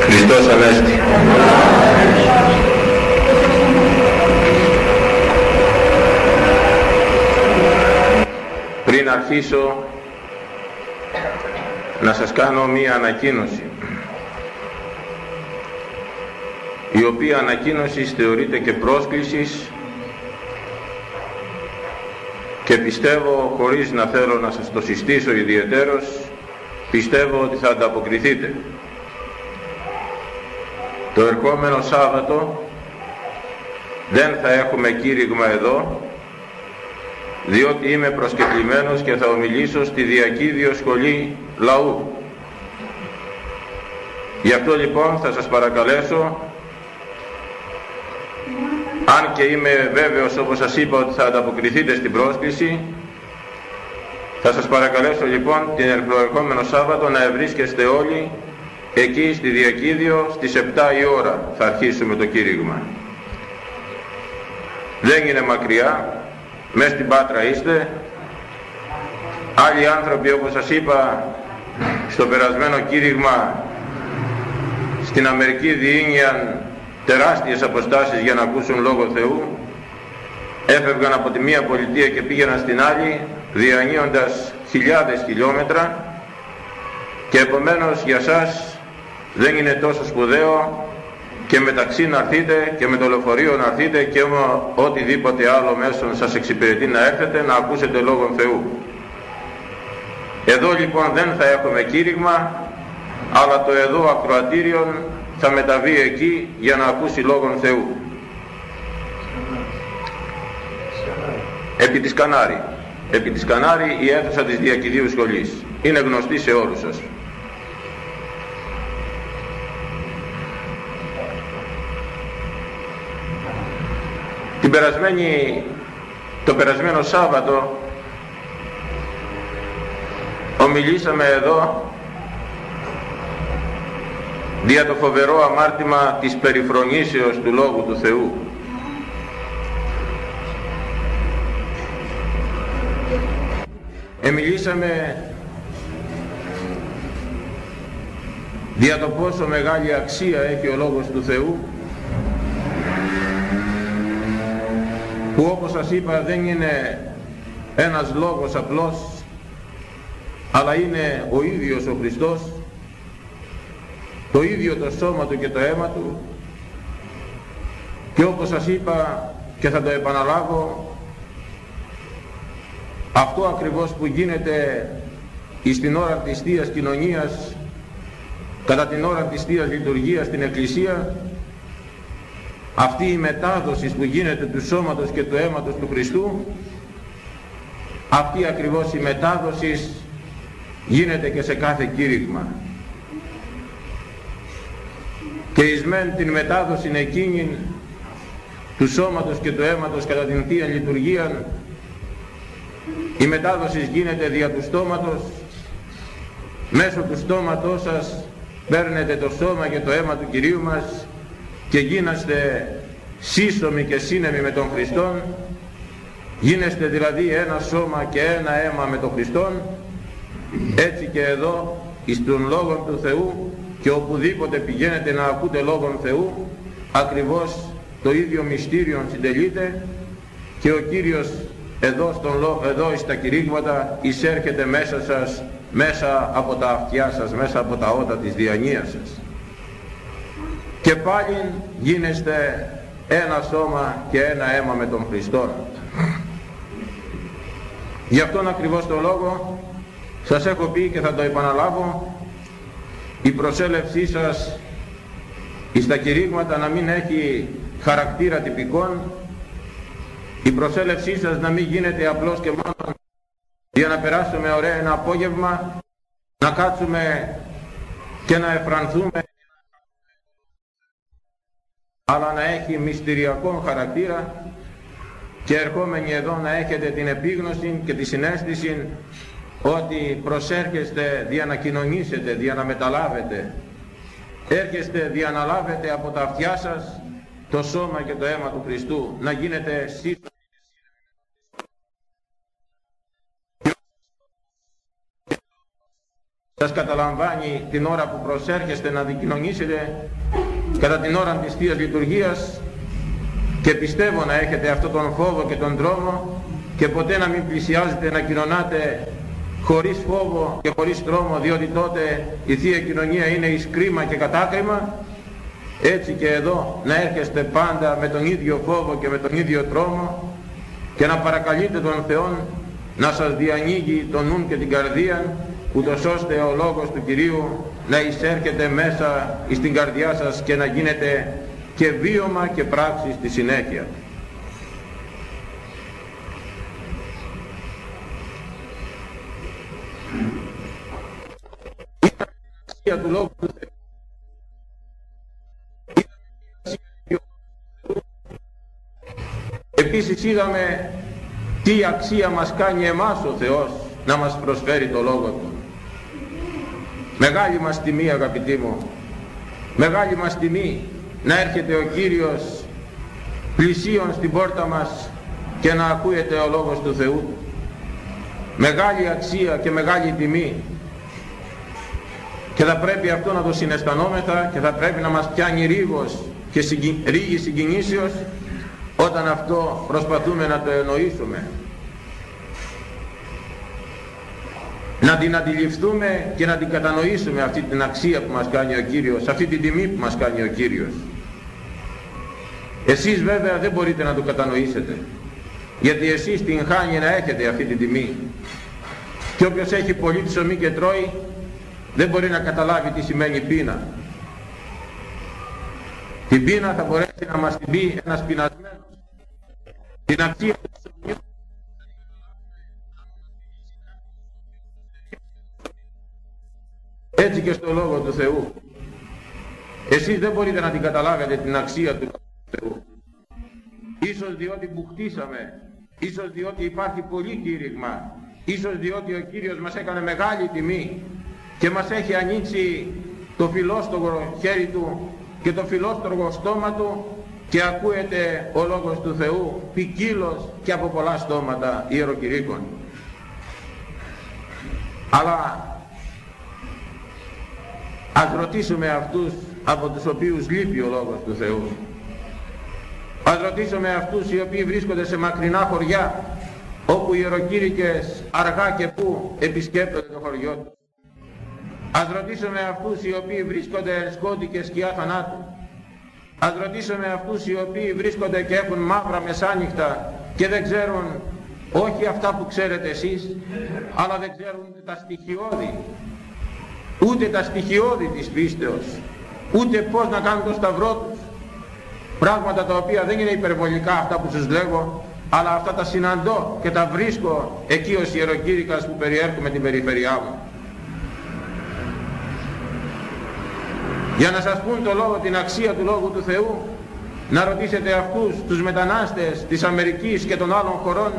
Χριστός Ανέστη. Πριν αρχίσω να σας κάνω μία ανακοίνωση η οποία ανακοίνωση θεωρείται και πρόσκλησης και πιστεύω χωρίς να θέλω να σας το συστήσω ιδιαιτέρως πιστεύω ότι θα ανταποκριθείτε το ερχόμενο Σάββατο δεν θα έχουμε κήρυγμα εδώ διότι είμαι προσκεκλημένος και θα ομιλήσω στη Διακίδιο Σχολή Λαού. Γι' αυτό λοιπόν θα σας παρακαλέσω, αν και είμαι βέβαιος όπως σας είπα ότι θα ανταποκριθείτε στην πρόσκληση, θα σας παρακαλέσω λοιπόν την προερχόμενο Σάββατο να ευρίσκεστε όλοι εκεί στη Διακίδιο στις 7 η ώρα θα αρχίσουμε το κήρυγμα. Δεν είναι μακριά, μέσα στην Πάτρα είστε. Άλλοι άνθρωποι όπως σας είπα στο περασμένο κήρυγμα στην Αμερική διήνυαν τεράστιες αποστάσεις για να ακούσουν Λόγο Θεού. Έφευγαν από τη μία πολιτεία και πήγαιναν στην άλλη διανύοντας χιλιάδες χιλιόμετρα. Και επομένως για σας δεν είναι τόσο σπουδαίο και μεταξύ να έρθείτε και με το λεωφορείο να έρθετε και οτιδήποτε άλλο μέσο σας εξυπηρετεί να έρθετε να ακούσετε Λόγον Θεού. Εδώ λοιπόν δεν θα έχουμε κήρυγμα αλλά το εδώ ακροατήριον θα μεταβεί εκεί για να ακούσει Λόγον Θεού. Επί της Κανάρη. Επί της Κανάρη η αίθουσα της Διακηδίου Σχολής. Είναι γνωστή σε όλους σας. Την περασμένη, το περασμένο Σάββατο ομιλήσαμε εδώ δια το φοβερό αμάρτημα της περιφρονήσεως του Λόγου του Θεού. Εμιλήσαμε δια το πόσο μεγάλη αξία έχει ο Λόγος του Θεού που όπως σας είπα δεν είναι ένας λόγος απλός αλλά είναι ο ίδιος ο Χριστός το ίδιο το σώμα του και το αίμα του. Και όπως σας είπα και θα το επαναλάβω αυτό ακριβώς που γίνεται στην ώρα της Θείας Κοινωνίας κατά την ώρα της Θείας Λειτουργίας στην Εκκλησία αυτή η μετάδοσης που γίνεται του σώματος και του αίματος του Χριστού αυτή ακριβώς η μετάδοσης γίνεται και σε κάθε κήρυγμα. Και εις μεν την μετάδοση εκείνη του σώματος και του αίματος κατά την Θεία Λειτουργία η μετάδοσης γίνεται δια του στόματος μέσω του στόματός σας παίρνετε το σώμα και το αίμα του Κυρίου μας και γίναστε σύσσωμοι και σύνεμοι με τον Χριστόν. Γίνεστε δηλαδή ένα σώμα και ένα αίμα με τον Χριστόν. Έτσι και εδώ εις τον Λόγον του Θεού και οπουδήποτε πηγαίνετε να ακούτε Λόγον Θεού ακριβώς το ίδιο μυστήριο συντελείται και ο Κύριος εδώ, στον, εδώ στα κηρύγματα εισέρχεται μέσα σας μέσα από τα αυτιά σας μέσα από τα ότα της διανοίας σας και πάλι γίνεστε ένα σώμα και ένα αίμα με τον Χριστό. Γι' αυτόν ακριβώς τον λόγο σας έχω πει και θα το επαναλάβω η προσέλευσή σας στα κηρύγματα να μην έχει χαρακτήρα τυπικών η προσέλευσή σας να μην γίνεται απλώς και μόνο για να περάσουμε ωραία ένα απόγευμα να κάτσουμε και να εφρανθούμε αλλά να έχει μυστηριακό χαρακτήρα και ερχόμενοι εδώ να έχετε την επίγνωση και τη συνέστηση ότι προσέρχεστε δια να κοινωνήσετε, δια να μεταλάβετε. Έρχεστε δια να λάβετε από τα αυτιά σας το σώμα και το αίμα του Χριστού να γίνετε σύντομοι. Σας καταλαμβάνει την ώρα που προσέρχεστε να δικοινωνήσετε κατά την ώρα της Θείας Λειτουργίας και πιστεύω να έχετε αυτόν τον φόβο και τον τρόμο και ποτέ να μην πλησιάζετε να κοινωνάτε χωρίς φόβο και χωρίς τρόμο διότι τότε η Θεία Κοινωνία είναι εις κρίμα και κατάκριμα. Έτσι και εδώ να έρχεστε πάντα με τον ίδιο φόβο και με τον ίδιο τρόμο και να παρακαλείτε τον Θεό να σας διανοίγει τον νου και την καρδία ούτως ώστε ο λόγος του Κυρίου να εισέρχεται μέσα στην καρδιά σας και να γίνεται και βίωμα και πράξη στη συνέχεια. του λόγου του Επίσης είδαμε τι αξία μας κάνει εμάς ο Θεός να μας προσφέρει το Λόγο Του. Μεγάλη μας τιμή αγαπητοί μου, μεγάλη μας τιμή να έρχεται ο Κύριος πλησίον στην πόρτα μας και να ακούεται ο Λόγος του Θεού. Μεγάλη αξία και μεγάλη τιμή. Και θα πρέπει αυτό να το συναισθανόμεθα και θα πρέπει να μας πιάνει ρίγος και ρίγη συγκινήσεως όταν αυτό προσπαθούμε να το εννοήσουμε να την αντιληφθούμε και να την κατανοήσουμε αυτή την αξία που μας κάνει ο Κύριος αυτή την τιμή που μας κάνει ο Κύριος. Εσείς βέβαια δεν μπορείτε να το κατανοήσετε γιατί εσείς την χάνει να έχετε αυτή την τιμή. Και όποιος έχει πολύ ψωμί και τρώει δεν μπορεί να καταλάβει τι σημαίνει πείνα. Την πείνα θα μπορέσει να μας την πει ένας πεινασμένος. Την αξία του έτσι και στο Λόγο του Θεού εσείς δεν μπορείτε να την καταλάβετε την αξία του Θεού ίσως διότι που χτίσαμε ίσως διότι υπάρχει πολύ κήρυγμα ίσως διότι ο Κύριος μας έκανε μεγάλη τιμή και μας έχει ανοίξει το φιλόστογο χέρι του και το φιλόστογο στόμα του και ακούεται ο Λόγος του Θεού ποικίλος και από πολλά στόματα ιεροκηρύκων. Αλλά ας ρωτήσουμε αυτούς από τους οποίους λείπει ο Λόγος του Θεού. Ας ρωτήσουμε αυτούς οι οποίοι βρίσκονται σε μακρινά χωριά όπου οι ιεροκήρυκες αργά και πού επισκέπτονται το χωριό τους. Ας ρωτήσουμε αυτούς οι οποίοι βρίσκονται σκότη και σκιά θανάτου Ας ρωτήσουμε αυτούς οι οποίοι βρίσκονται και έχουν μαύρα μεσάνυχτα και δεν ξέρουν όχι αυτά που ξέρετε εσείς, αλλά δεν ξέρουν τα στοιχειώδη, ούτε τα στοιχειώδη της πίστεως, ούτε πώς να κάνουν το σταυρό τους. Πράγματα τα οποία δεν είναι υπερβολικά αυτά που σας λέγω, αλλά αυτά τα συναντώ και τα βρίσκω εκεί ως ιεροκήρυκας που περιέρχομαι την περιφερειά μου. για να σας πούν το λόγο, την αξία του Λόγου του Θεού να ρωτήσετε αυτούς τους μετανάστες της Αμερικής και των άλλων χωρών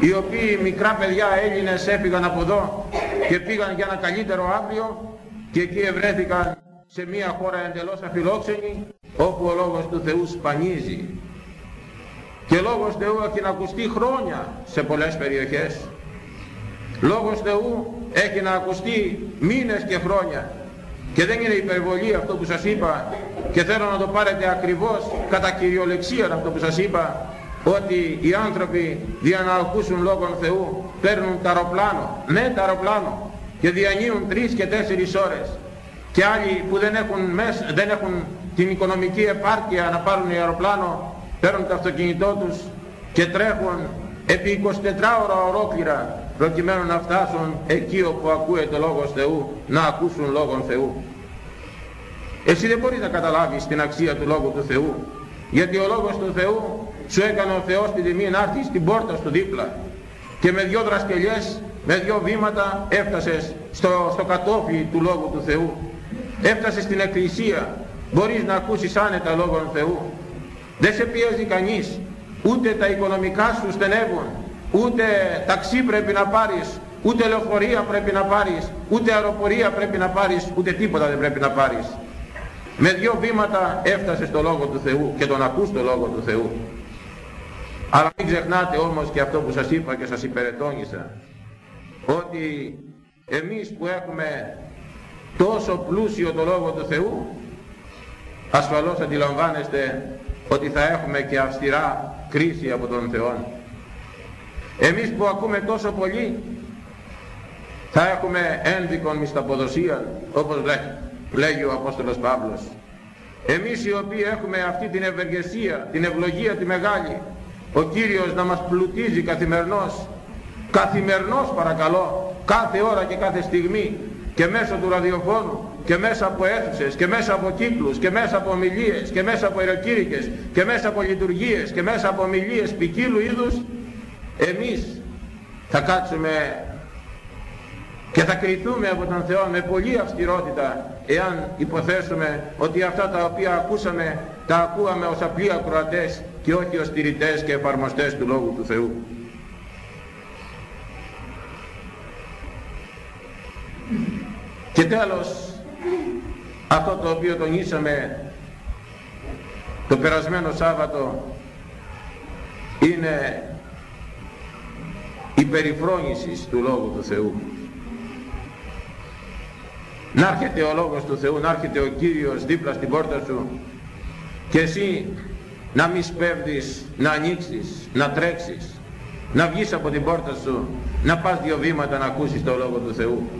οι οποίοι μικρά παιδιά Έλληνες έφυγαν από εδώ και πήγαν για ένα καλύτερο αύριο και εκεί ευρέθηκαν σε μια χώρα εντελώς αφιλόξενη όπου ο Λόγος του Θεού σπανίζει. Και Λόγος Θεού έχει να ακουστεί χρόνια σε πολλές περιοχές. Λόγος Θεού έχει να ακουστεί μήνες και χρόνια. Και δεν είναι υπερβολή αυτό που σας είπα. Και θέλω να το πάρετε ακριβώς κατά κυριολεξία αυτό που σας είπα ότι οι άνθρωποι για να ακούσουν λόγων Θεού παίρνουν τα αεροπλάνο, ναι τα αεροπλάνο και διανύουν τρεις και τέσσερις ώρες. Και άλλοι που δεν έχουν, μες, δεν έχουν την οικονομική επάρκεια να πάρουν αεροπλάνο παίρνουν το αυτοκίνητό τους και τρέχουν επί 24 ώρα ολόκληρα προκειμένου να φτάσουν εκεί όπου ακούεται Λόγος Θεού να ακούσουν Λόγον Θεού. Εσύ δεν μπορείς να καταλάβεις την αξία του Λόγου του Θεού γιατί ο Λόγος του Θεού σου έκανε ο Θεός την τιμή να έρθεις στην πόρτα σου δίπλα. Και με δυο δρασκελιές με δυο βήματα έφτασες στο, στο κατόφλι του Λόγου του Θεού. Έφτασες στην εκκλησία. Μπορείς να ακούσεις άνετα Λόγον Θεού. Δεν σε πιέζει κανείς. Ούτε τα οικονομικά σου στενεύουν. Ούτε ταξί πρέπει να πάρεις. Ούτε λεωφορεία πρέπει να πάρεις. Ούτε αεροπορία πρέπει να πάρεις. Ούτε τίποτα δεν πρέπει να πάρεις. Με δυο βήματα έφτασες στο Λόγο του Θεού και τον ακούς το Λόγο του Θεού αλλά μην ξεχνάτε όμως και αυτό που σας είπα και σας υπερετώνησα ότι εμείς που έχουμε τόσο πλούσιο το Λόγο του Θεού ασφαλώς αντιλαμβάνεστε ότι θα έχουμε και αυστηρά κρίση από τον Θεό. Εμείς που ακούμε τόσο πολύ θα έχουμε ένδικον μισθαποδοσία όπως λέγει ο Απόστολος Παύλος. Εμείς οι οποίοι έχουμε αυτή την ευεργεσία, την ευλογία τη μεγάλη, ο Κύριος να μας πλουτίζει καθημερινώς, καθημερινώς παρακαλώ, κάθε ώρα και κάθε στιγμή και μέσω του ραδιοφώνου και μέσα από αίθουσες και μέσα από κύκλους και μέσα από ομιλίες και μέσα από ιεροκήρυκες και μέσα από λειτουργίες και μέσα από ομιλίες ποικίλου είδους εμείς θα κάτσουμε και θα κριθούμε από τον Θεό με πολύ αυστηρότητα εάν υποθέσουμε ότι αυτά τα οποία ακούσαμε τα ακούαμε ως απλοί ακροατές και όχι ως τηρητές και εφαρμοστές του Λόγου του Θεού. Και τέλος, αυτό το οποίο τονίσαμε το περασμένο Σάββατο είναι η περιφρόνηση του Λόγου του Θεού. Να έρχεται ο Λόγος του Θεού, να έρχεται ο Κύριος δίπλα στην πόρτα σου και εσύ να μη σπέβδεις, να ανοίξεις, να τρέξεις, να βγεις από την πόρτα σου, να πας δύο βήματα να ακούσεις το Λόγο του Θεού.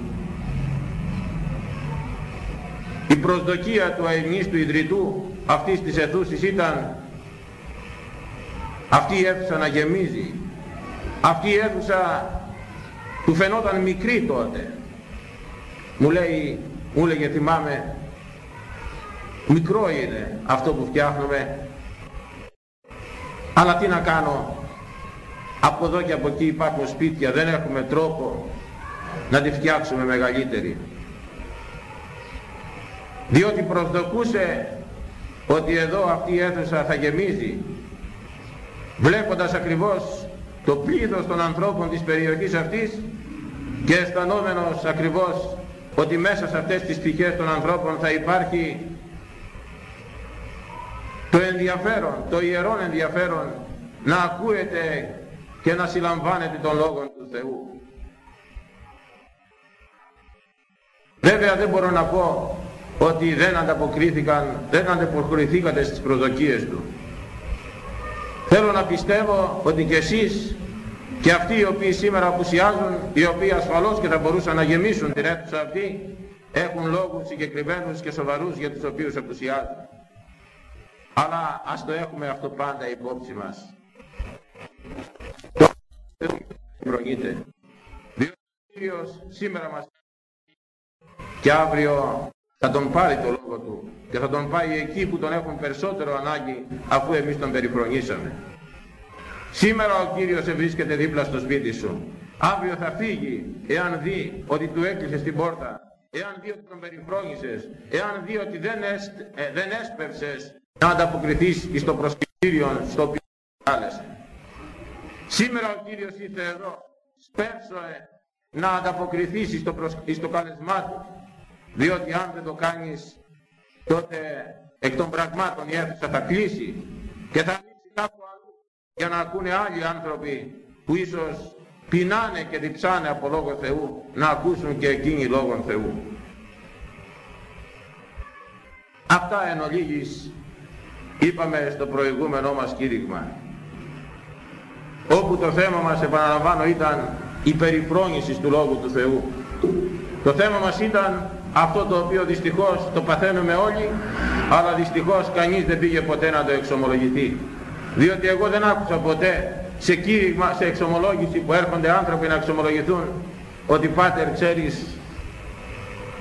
Η προσδοκία του αημνής ιδρυτού αυτής της αιθούσης ήταν αυτή η αίθουσα να γεμίζει. Αυτή η αίθουσα του φαινόταν μικρή τότε. Μου λέει, μου λέγε θυμάμαι, μικρό είναι αυτό που φτιάχνουμε, αλλά τι να κάνω, από εδώ και από εκεί υπάρχουν σπίτια, δεν έχουμε τρόπο να τη φτιάξουμε μεγαλύτερη. Διότι προσδοκούσε ότι εδώ αυτή η αίθουσα θα γεμίζει βλέποντας ακριβώς το πλήθος των ανθρώπων της περιοχής αυτής και αισθανόμενος ακριβώς ότι μέσα σε αυτές τις πτυχές των ανθρώπων θα υπάρχει το ενδιαφέρον, το ιερόν ενδιαφέρον να ακούετε και να συλλαμβάνετε τον Λόγο του Θεού. Βέβαια δεν μπορώ να πω ότι δεν ανταποκρίθηκαν, δεν ανταποκριθήκατε στις προσδοκίες του. Θέλω να πιστεύω ότι και εσείς και αυτοί οι οποίοι σήμερα απουσιάζουν, οι οποίοι ασφαλώς και θα μπορούσαν να γεμίσουν την αίθουσα αυτή, έχουν λόγους συγκεκριμένους και σοβαρούς για τους οποίους απουσιάζουν. Αλλά ας το έχουμε αυτό πάντα υπόψη μας. Το Διότι ο Κύριος σήμερα μας και αύριο θα τον πάρει το λόγο του και θα τον πάει εκεί που τον έχουν περισσότερο ανάγκη αφού εμείς τον περιφρονήσαμε. Σήμερα ο Κύριος βρίσκεται δίπλα στο σπίτι σου. Αύριο θα φύγει εάν δει ότι του έκλεισες την πόρτα, εάν δει ότι τον περιφρόνησες, εάν δει ότι δεν, εσ, ε, δεν έσπευσες να ανταποκριθείς στο προσκύριο στο οποίο κάλεσε. Σήμερα ο Κύριος ήρθε εδώ, σπεύσοε να ανταποκριθείς στο, προσ... στο κάλεσμά του διότι αν δεν το κάνεις τότε εκ των πραγμάτων η αίθουσα θα κλείσει και θα ανοίξει κάπου αλλού για να ακούνε άλλοι άνθρωποι που ίσως πεινάνε και διψάνε από Λόγο Θεού να ακούσουν και εκείνοι Λόγων Θεού. Αυτά εν ολίγης είπαμε στο προηγούμενό μας κήρυγμα. Όπου το θέμα μας επαναλαμβάνω ήταν η περιφρόνηση του Λόγου του Θεού. Το θέμα μας ήταν αυτό το οποίο δυστυχώς το παθαίνουμε όλοι αλλά δυστυχώς κανείς δεν πήγε ποτέ να το εξομολογηθεί. Διότι εγώ δεν άκουσα ποτέ σε, κήρυγμα, σε εξομολόγηση που έρχονται άνθρωποι να εξομολογηθούν ότι πάτερ ξέρεις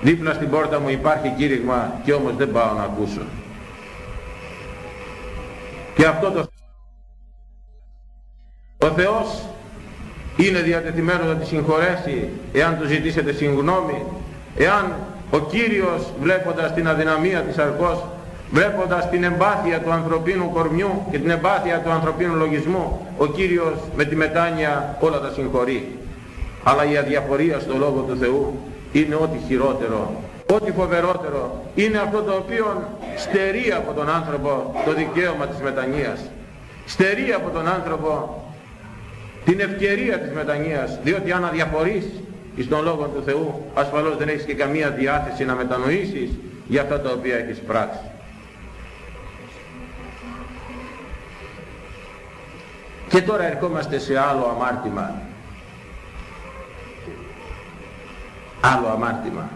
δίπλα στην πόρτα μου υπάρχει κήρυγμα και όμως δεν πάω να ακούσω και αυτό το ο Θεός είναι διατεθειμένος να τη συγχωρέσει εάν του ζητήσετε συγγνώμη εάν ο Κύριος βλέποντας την αδυναμία της αρκός, βλέποντας την εμπάθεια του ανθρωπίνου κορμιού και την εμπάθεια του ανθρωπίνου λογισμού, ο Κύριος με τη μετάνοια όλα τα συγχωρεί. Αλλά η αδιαφορία στο Λόγο του Θεού είναι ό,τι χειρότερο, ό,τι φοβερότερο. Είναι αυτό το οποίο στερεί από τον άνθρωπο το δικαίωμα της μετανοίας. Στερεί από τον άνθρωπο την ευκαιρία της μετανοίας, διότι αν αδιαφορείς εις τον Λόγο του Θεού ασφαλώς δεν έχεις και καμία διάθεση να μετανοήσεις για αυτά τα οποία έχεις πράξει. Και τώρα ερχόμαστε σε άλλο αμάρτημα. Άλλο αμάρτημα.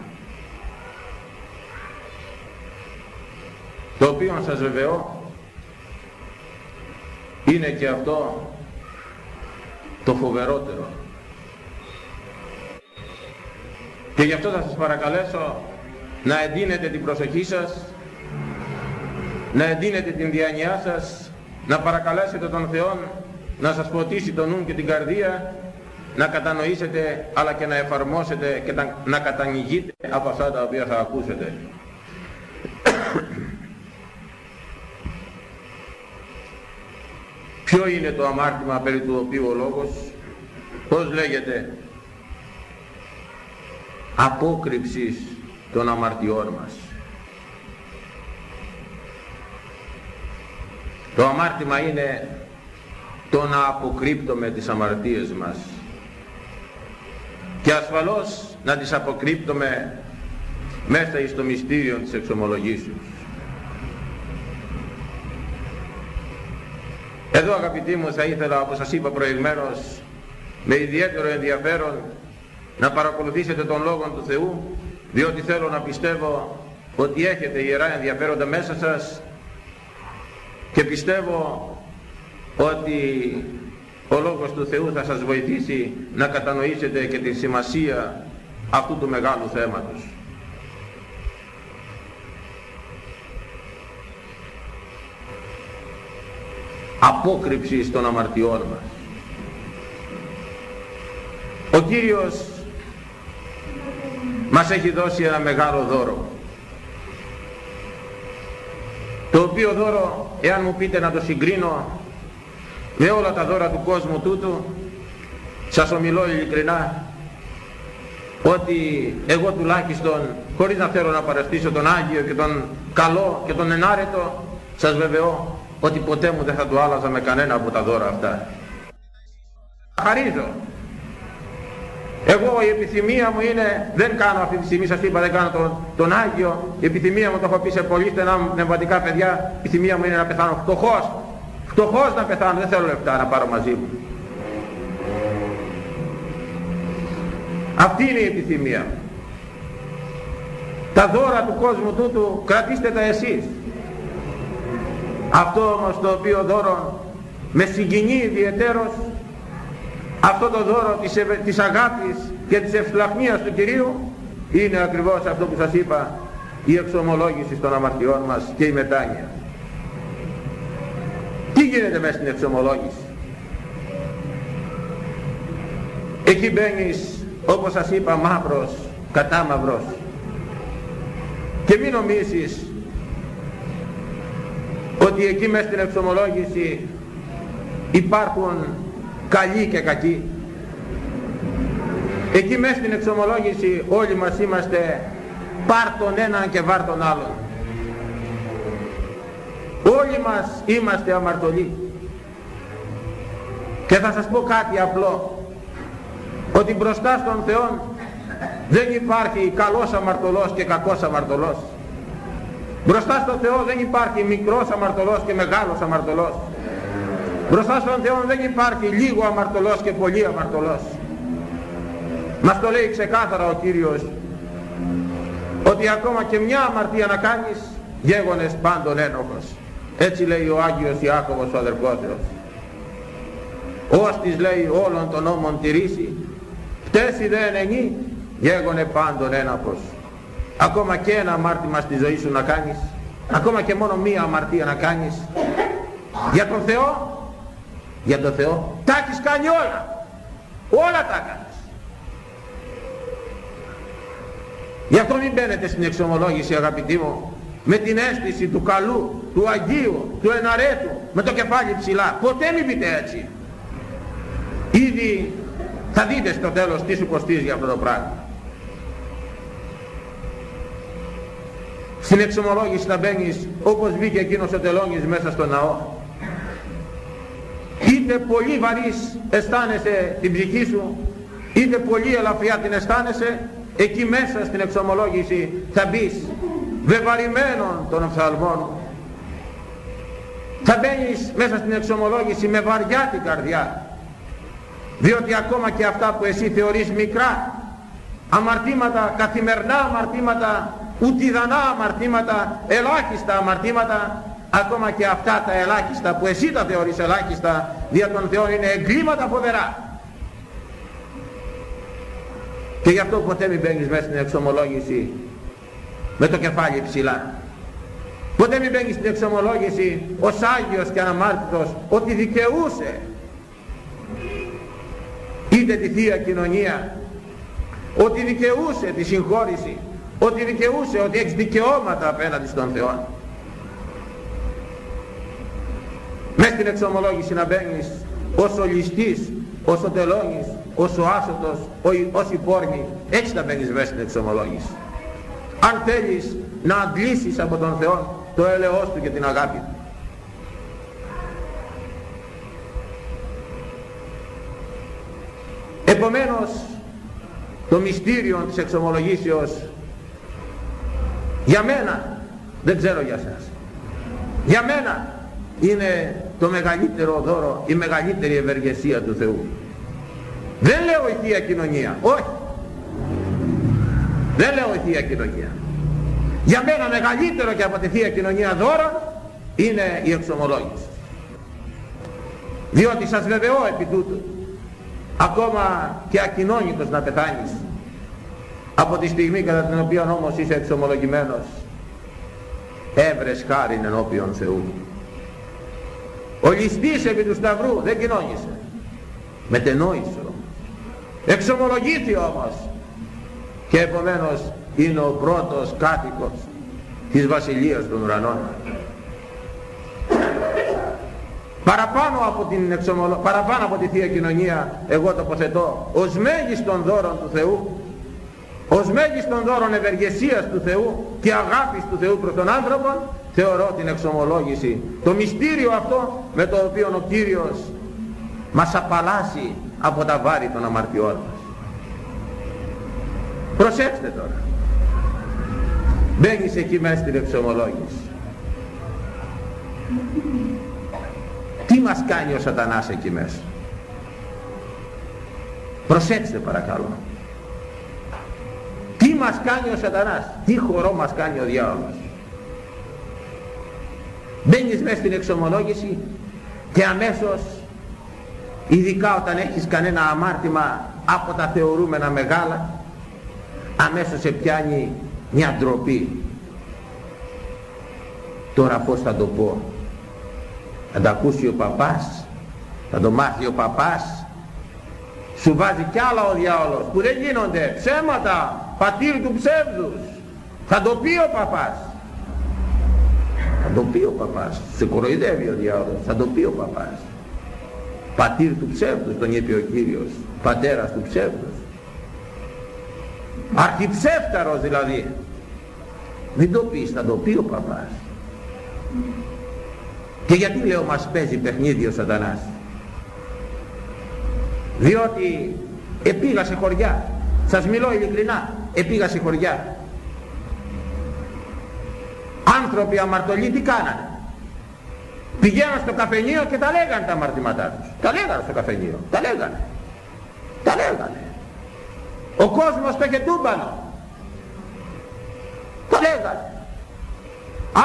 Το οποίο σας βεβαιώ είναι και αυτό το φοβερότερο. Και γι' αυτό θα σας παρακαλέσω να εντείνετε την προσοχή σας, να εντείνετε την διάνοιά σας, να παρακαλέσετε τον Θεό να σας φωτίσει το νου και την καρδία, να κατανοήσετε αλλά και να εφαρμόσετε και να κατανοηγείτε από αυτά τα οποία θα ακούσετε. Ποιο είναι το αμάρτημα περί του οποίου ο λόγος, πώς λέγεται, απόκρυψης των αμαρτιών μας. Το αμάρτημα είναι το να αποκρύπτουμε τις αμαρτίες μας και ασφαλώς να τις αποκρύπτουμε μέσα στο μυστήριο της εξομολογήσεως. Εδώ αγαπητοί μου θα ήθελα όπως σας είπα προηγμένως με ιδιαίτερο ενδιαφέρον να παρακολουθήσετε τον Λόγο του Θεού διότι θέλω να πιστεύω ότι έχετε ιερά ενδιαφέροντα μέσα σας και πιστεύω ότι ο Λόγος του Θεού θα σας βοηθήσει να κατανοήσετε και τη σημασία αυτού του μεγάλου θέματος. Απόκρυψη των αμαρτιών μας. Ο Κύριος μας έχει δώσει ένα μεγάλο δώρο το οποίο δώρο εάν μου πείτε να το συγκρίνω με όλα τα δώρα του κόσμου τούτου σας ομιλώ ειλικρινά ότι εγώ τουλάχιστον χωρίς να θέλω να παραστήσω τον Άγιο και τον καλό και τον ενάρετο σας βεβαιώ ότι ποτέ μου δεν θα το άλλαζα με κανένα από τα δώρα αυτά. Χαρίζω. Εγώ η επιθυμία μου είναι, δεν κάνω αυτή τη στιγμή σας είπα δεν κάνω τον, τον Άγιο, η επιθυμία μου το έχω πει σε πολύ στενά πνευματικά παιδιά, η επιθυμία μου είναι να πεθάνω φτωχός, φτωχός να πεθάνω, δεν θέλω λεφτά να πάρω μαζί μου. Αυτή είναι η επιθυμία. Τα δώρα του κόσμου τούτου κρατήστε τα εσείς. Αυτό όμως το οποίο δώρο με συγκινεί ιδιαιτέρως αυτό το δώρο της, της αγάπης και της ευσλαχνίας του Κυρίου είναι ακριβώς αυτό που σας είπα η εξομολόγηση των αμαρτιών μας και η μετάνοια. Τι γίνεται μέσα στην εξομολόγηση; Εκεί μπαίνεις όπως σας είπα μαύρος, κατάμαυρος και μην νομίσεις ότι εκεί μέσα στην εξομολόγηση υπάρχουν καλοί και κακοί. Εκεί μέσα στην εξομολόγηση όλοι μας είμαστε πάρ τον έναν και βάρ τον άλλον. Όλοι μας είμαστε αμαρτωλοί. Και θα σας πω κάτι απλό. Ότι μπροστά στον Θεό δεν υπάρχει καλός αμαρτωλός και κακός αμαρτωλός. Μπροστά στον Θεό δεν υπάρχει μικρός αμαρτωλός και μεγάλος αμαρτωλός. Μπροστά στον Θεό δεν υπάρχει λίγο αμαρτωλός και πολύ αμαρτωλός. Μας το λέει ξεκάθαρα ο Κύριος ότι ακόμα και μια αμαρτία να κάνεις γέγονες πάντων ένοχος. Έτσι λέει ο Άγιος Ιάκωβος ο αδερφός Ως της λέει όλων των νόμων τηρήσει, φτέσει δεν ενή, γέγονε πάντων ένοχος. Ακόμα και ένα αμάρτημα στη ζωή σου να κάνεις, ακόμα και μόνο μία αμαρτία να κάνεις, για τον Θεό για τον Θεό τα έχεις κάνει όλα όλα τα έκανες γι' αυτό μην μπαίνετε στην εξομολόγηση αγαπητοί μου με την αίσθηση του καλού, του Αγίου, του εναρέτου, με το κεφάλι ψηλά. Ποτέ μην πείτε έτσι. Ήδη θα δείτε στο τέλος τι σου κοστίζει αυτό το πράγμα. Στην εξομολόγηση θα μπαίνεις όπως μπήκε εκείνος ο τελώνης μέσα στο ναό. Είτε πολύ βαρύς αισθάνεσαι την ψυχή σου είτε πολύ ελαφριά την αισθάνεσαι εκεί μέσα στην εξομολόγηση θα μπεις βεβαρημένων των οφθαλμών. Θα μπαίνεις μέσα στην εξομολόγηση με βαριά την καρδιά διότι ακόμα και αυτά που εσύ θεωρείς μικρά αμαρτήματα, καθημερινά αμαρτήματα ουτιδανά αμαρτήματα ελάχιστα αμαρτήματα ακόμα και αυτά τα ελάχιστα που εσύ τα θεωρείς ελάχιστα δια των Θεών είναι εγκλήματα φοβερά. Και γι' αυτό ποτέ μην μπαίνεις μέσα στην εξομολόγηση με το κεφάλι ψηλά. Ποτέ μην μπαίνεις στην εξομολόγηση ως Άγιος και αναμάρτητος ότι δικαιούσε. Είτε τη Θεία Κοινωνία ότι δικαιούσε τη συγχώρηση ότι δικαιούσε ότι έχεις δικαιώματα απέναντι στον Θεό. Μέσα στην εξομολόγηση να μπαίνεις ως ο ληστής, ως ο τελώνης, ως ο άσωτος, ως η πόρνη έτσι να μπαίνεις μέσα στην εξομολόγηση. Αν θέλεις να αντλήσεις από τον Θεό το έλεος Του και την αγάπη Του. Επομένως το μυστήριο της εξομολογήσεως για μένα δεν ξέρω για σας για μένα είναι το μεγαλύτερο δώρο η μεγαλύτερη ευεργεσία του Θεού. Δεν λέω η Θεία Κοινωνία. Όχι. Δεν λέω η Θεία Κοινωνία. Για μένα μεγαλύτερο και από τη Θεία Κοινωνία δώρο είναι η εξομολόγηση. Διότι σας βεβαιώ επί τούτου. Ακόμα και ακοινώνητος να πεθάνεις από τη στιγμή κατά την οποία όμως είσαι εξομολογημένος έβρες χάριν ενώπιον Θεού. Ο ληστής επί του Σταυρού δεν κοινώνησε. Μετενόησε όμως. Εξομολογήθη όμως. Και επομένως είναι ο πρώτος κάτοικος της Βασιλείας των Ουρανών. Παραπάνω από, την εξομολο... παραπάνω από τη Θεία Κοινωνία εγώ τοποθετώ ως μέγιστον δώρον του Θεού ως μέγιστον δώρον ευεργεσίας του Θεού και αγάπης του Θεού προς τον άνθρωπο θεωρώ την εξομολόγηση. Το μυστήριο αυτό με το οποίο ο Κύριος μας απαλλάσσει από τα βάρη των αμαρτιών μας. Προσέξτε τώρα. Μπαίνεις εκεί μέσα στην εξομολόγηση. Τι μας κάνει ο σατανάς εκεί μέσα προσέξτε παρακαλώ. τι μας κάνει ο σατανάς; Τι χορό μας κάνει ο διάολος; Μπαίνεις μέσα στην εξομολόγηση και αμέσως ειδικά όταν έχεις κανένα αμάρτημα από τα θεωρούμενα μεγάλα αμέσως σε πιάνει μια ντροπή. Τώρα πως θα το πω; Θα τα ακούσει ο παπάς θα το μάθει ο παπάς. Σου βάζει κι άλλα ο διάολος που δεν γίνονται ψέματα πατήρ του ψεύδους. Θα το πει ο παπάς. Θα το πει ο παπάς. Σε κοροϊδεύει ο διάολος θα το πει ο παπάς. Πατήρ του ψεύδους τον είπε ο Κύριος. Πατέρας του ψεύδους. Αρχιψεύταρος δηλαδή. Μην το πεις θα το πει ο παπάς. Και γιατί λέω μας παίζει παιχνίδι ο σατανάς; Διότι επήγα σε χωριά σας μιλώ ειλικρινά επήγα σε χωριά. Άνθρωποι αμαρτωλοί τι κάνανε; Πηγαίναν στο καφενείο και τα λέγανε τα αμαρτήματά τους. Τα λέγανε στο καφενείο τα λέγανε. Τα λέγανε. Ο κόσμος το είχε τούμπανο. Τα λέγανε.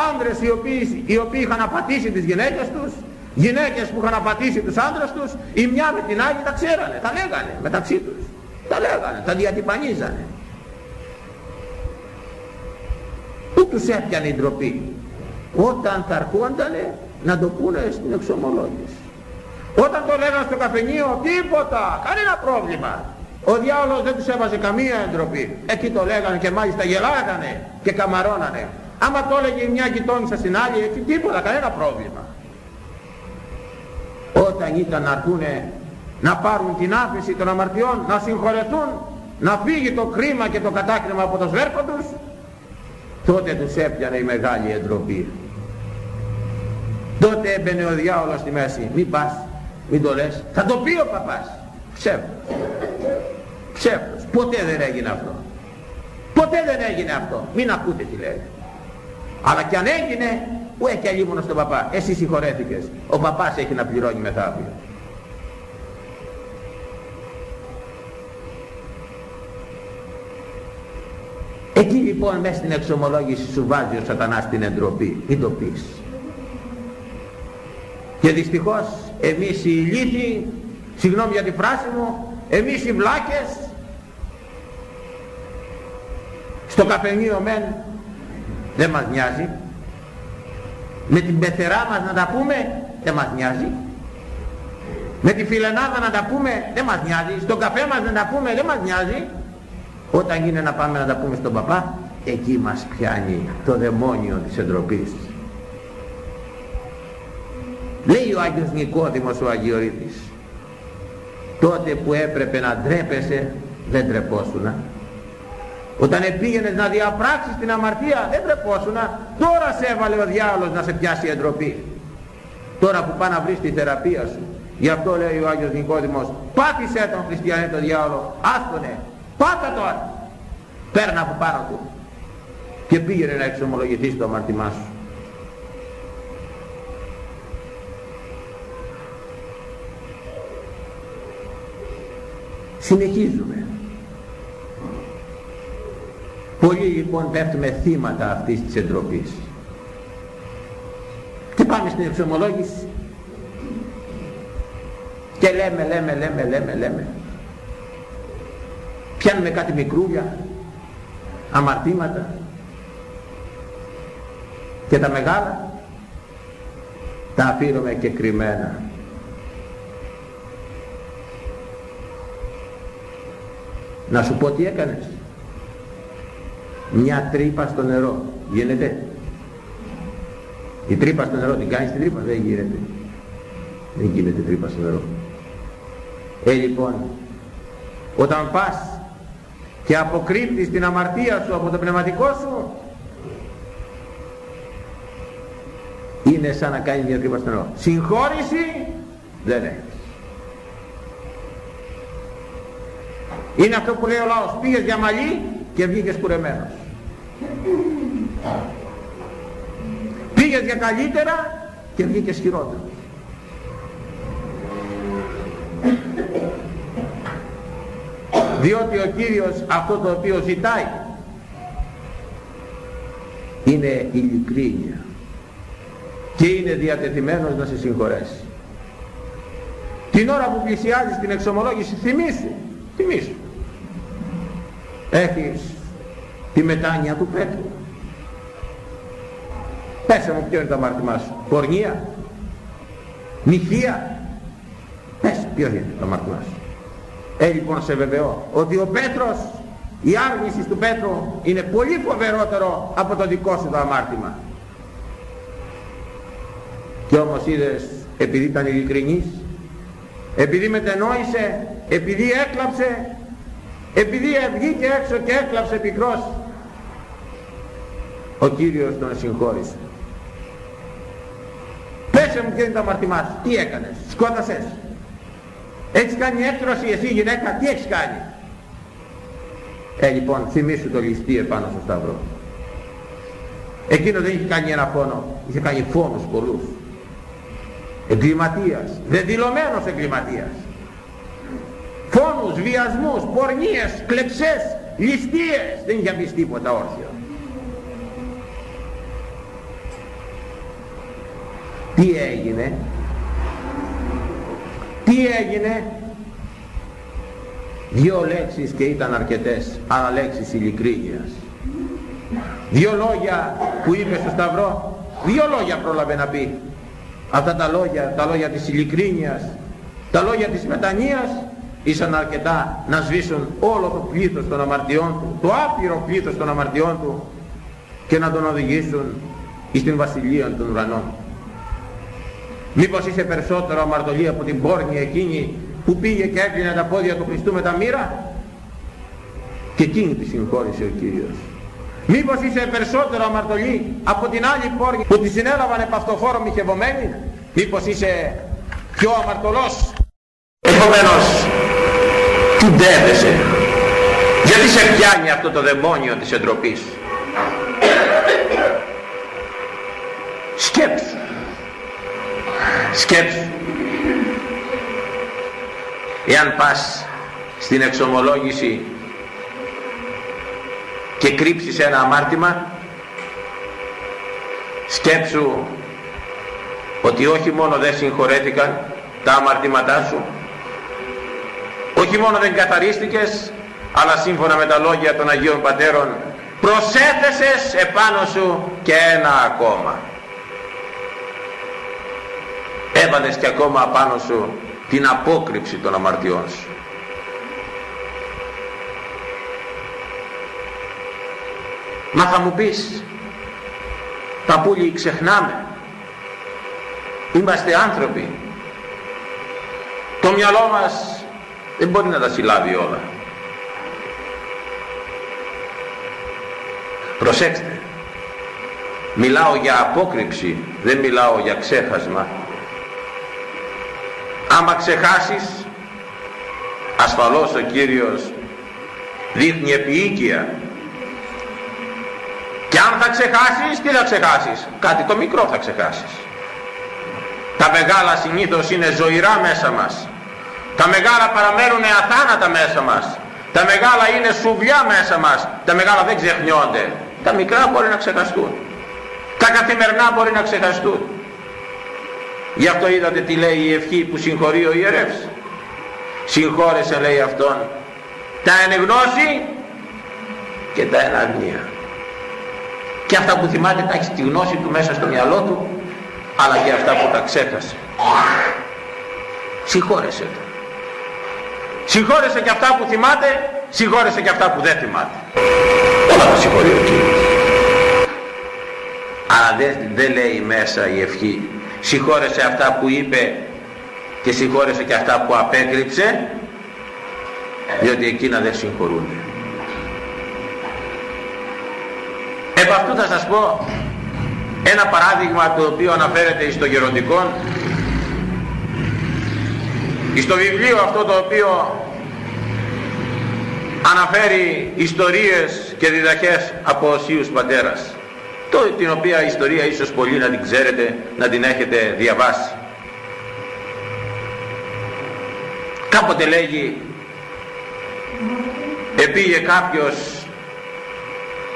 Άντρες οι οποίοι, οι οποίοι είχαν απατήσει τις γυναίκες τους γυναίκες που είχαν απατήσει τους άντρες τους η μια με την άλλη τα ξέρανε τα λέγανε μεταξύ τους τα λέγανε, τα διατυπανίζανε Πού τους έπιανε η ντροπή. Όταν θα αρκούντανε να το πούνε στην εξομολόγηση. Όταν το λέγανε στο καφενείο τίποτα, κανένα πρόβλημα. Ο διάολος δεν τους έβαζε καμία εντροπή. Εκεί το λέγανε και μάλιστα γελάγανε και καμαρώνανε. Άμα το έλεγε μια γειτόνισσα στην άλλη, εκεί τίποτα, κανένα πρόβλημα. Όταν ήταν να έρθουνε να πάρουν την άφηση των αμαρτιών, να συγχωρεθούν, να φύγει το κρίμα και το κατάκριμα από το σβέρκο τους, τότε τους έπιανε η μεγάλη εντροπή. Τότε έμπαινε ο διάολος στη μέση. Μην πας, μην το λες θα το πει ο παπάς. Ψεύδος ψεύδος ποτέ δεν έγινε αυτό. Ποτέ δεν έγινε αυτό. Μην ακούτε τι λέει. Αλλά κι αν έγινε που έχει αλίμονο στον παπά. Εσύ συγχωρέθηκες. Ο παπάς έχει να πληρώνει μεθαύριο Εκεί λοιπόν μέσα στην εξομολόγηση σου βάζει ο σατανάς την εντροπή, μην το πεις. Και δυστυχώς εμείς οι ηλίθιοι, συγγνώμη για τη φράση μου, εμείς οι βλάκες, στο καφενείο μεν δεν μας νοιάζει, με την πεθερά μας να τα πούμε δεν μας νοιάζει, με τη φιλενάδα να τα πούμε δεν μας νοιάζει, στον καφέ μας να τα πούμε δεν μας νοιάζει, όταν είναι να πάμε να τα πούμε στον παπά, εκεί μας πιάνει το δαιμόνιο της εντροπής. Λέει ο Άγιος Νικόδημος ο Αγιορείτης, τότε που έπρεπε να ντρέπεσαι, δεν τρεπόσουνα. Όταν πήγαινες να διαπράξεις την αμαρτία, δεν τρεπόσουνα. Τώρα σε έβαλε ο διάολος να σε πιάσει η εντροπή. Τώρα που πάει να βρεις τη θεραπεία σου. Γι' αυτό λέει ο Άγιος Νικόδημος, πάτησέ τον χριστιανέ τον διάολο, άστονε, Πάτα τώρα. Παίρνα από πάνω του. Και πήγαινε να εξομολογηθείς το αμαρτημά σου. Συνεχίζουμε. Πολλοί λοιπόν πέφτουμε θύματα αυτής της εντροπής. Και πάμε στην εξομολόγηση και λέμε, λέμε, λέμε, λέμε, λέμε πιάνουμε κάτι μικρούλια αμαρτήματα και τα μεγάλα τα αφήνουμε και κρυμμένα. Να σου πω τι έκανες. Μια τρύπα στο νερό. Γίνεται. Η τρύπα στο νερό την κάνεις την τρύπα. Δεν γίνεται. Δεν γίνεται τρύπα στο νερό. Ε λοιπόν όταν πας και αποκρύπτεις την αμαρτία σου από το πνευματικό σου. Είναι σαν να κάνει μια τρύπα στο νερό. Συγχώρηση δεν έχεις. Είναι αυτό που λέει ο λαός. Πήγες για μαλλί και βγήκες κουρεμένος. Πήγες για καλύτερα και βγήκες χειρότερο διότι ο Κύριος αυτό το οποίο ζητάει είναι ειλικρίνεια και είναι διατεθειμένος να σε συγχωρέσει. Την ώρα που πλησιάζεις την εξομολόγηση θυμίσου θυμίσου. Έχεις τη μετάνοια του Πέτρου. Πέσε μου ποιο είναι το αμάρτημά σου. Πορνεία νυχεία. Πες ποιο είναι το αμάρτημά σου ε, λοιπόν σε βεβαιώ ότι ο Πέτρος, η άρνηση του Πέτρου είναι πολύ φοβερότερο από το δικό σου το αμάρτημα. Και όμως είδες, επειδή ήταν ειλικρινής, επειδή μετενόησε, επειδή έκλαψε, επειδή βγήκε έξω και έκλαψε πικρός, ο Κύριος τον συγχώρησε. Πέσε μου ποιο είναι το αμαρτημά σου, τι έκανες, σκότασες, έχεις κάνει έκτρωση εσύ γυναίκα, τι έχεις κάνει; Ε, λοιπόν, θυμίσου το ληστή επάνω στο σταυρό. Εκείνο δεν είχε κάνει ένα φόνο, είχε κάνει φόνους πολλούς. Εγκληματίας, δεδηλωμένος εγκληματίας. Φόνους, βιασμούς, πορνίες, κλεψές, ληστείες, δεν είχε πει τίποτα όρθιο. Τι έγινε, τι έγινε; Δύο λέξεις και ήταν αρκετές αλλά λέξεις ειλικρίνειας. Δύο λόγια που είπε στο Σταυρό δύο λόγια πρόλαβε να πει. Αυτά τα λόγια τα λόγια της ειλικρίνειας τα λόγια της μετανοίας ήσαν αρκετά να σβήσουν όλο το πλήθος των αμαρτιών του το άπειρο πλήθος των αμαρτιών του και να τον οδηγήσουν στην βασιλεία των ουρανών Μήπως είσαι περισσότερο αμαρτωλή από την πόρνη εκείνη που πήγε και έκλεινε τα πόδια του Χριστού με τα μοίρα; Και εκείνη τη συγχώρησε ο Κύριος. Μήπως είσαι περισσότερο αμαρτωλή από την άλλη πόρνη που τη συνέλαβαν επ' αυτοφόρο μοιχευωμένη; Μήπως είσαι πιο αμαρτωλός; Επομένως, τι ντέβεσαι; γιατί σε πιάνει αυτό το δαιμόνιο της εντροπής; Σκέψου σκέψου εάν πας στην εξομολόγηση και κρύψεις ένα αμάρτημα σκέψου ότι όχι μόνο δεν συγχωρέθηκαν τα αμαρτήματά σου όχι μόνο δεν καθαρίστηκες αλλά σύμφωνα με τα λόγια των Αγίων Πατέρων προσέθεσες επάνω σου και ένα ακόμα έβαλες και ακόμα απάνω σου την απόκρυψη των αμαρτιών σου. Μα θα μου πεις παππούλοι ξεχνάμε. Είμαστε άνθρωποι. Το μυαλό μας δεν μπορεί να τα συλλάβει όλα. Προσέξτε μιλάω για απόκρυψη δεν μιλάω για ξέχασμα άμα ξεχάσεις ασφαλώς ο Κύριος δείχνει επίοικια. Και αν θα ξεχάσεις τι θα ξεχάσεις; Κάτι το μικρό θα ξεχάσεις. Τα μεγάλα συνήθως είναι ζωηρά μέσα μας. Τα μεγάλα παραμένουν αθάνατα μέσα μας. Τα μεγάλα είναι σουβλιά μέσα μας. Τα μεγάλα δεν ξεχνιόνται. Τα μικρά μπορεί να ξεχαστούν. Τα καθημερινά μπορεί να ξεχαστούν γι' αυτό είδατε τι λέει η ευχή που συγχωρεί ο ιερεύς. Συγχώρεσε λέει αυτόν τα ενεγνώση και τα εναγνία και αυτά που θυμάται τα έχεις στη γνώση του μέσα στο μυαλό του αλλά και αυτά που τα ξέχασε. Συγχώρεσε το. Συγχώρεσε και αυτά που θυμάται συγχώρεσε και αυτά που δεν θυμάται. Όλα τα συγχωρεί ο Κύριος. Αλλά δεν, δεν λέει μέσα η ευχή συγχώρεσε αυτά που είπε και συγχώρεσε και αυτά που απέκρυψε διότι εκείνα δεν συγχωρούνται. Επ' αυτού θα σας πω ένα παράδειγμα το οποίο αναφέρεται στο γεροντικό στο βιβλίο αυτό το οποίο αναφέρει ιστορίες και διδαχές από οσίους πατέρας το, την οποία ιστορία ίσως πολλοί να την ξέρετε να την έχετε διαβάσει. Κάποτε λέγει επήγε κάποιος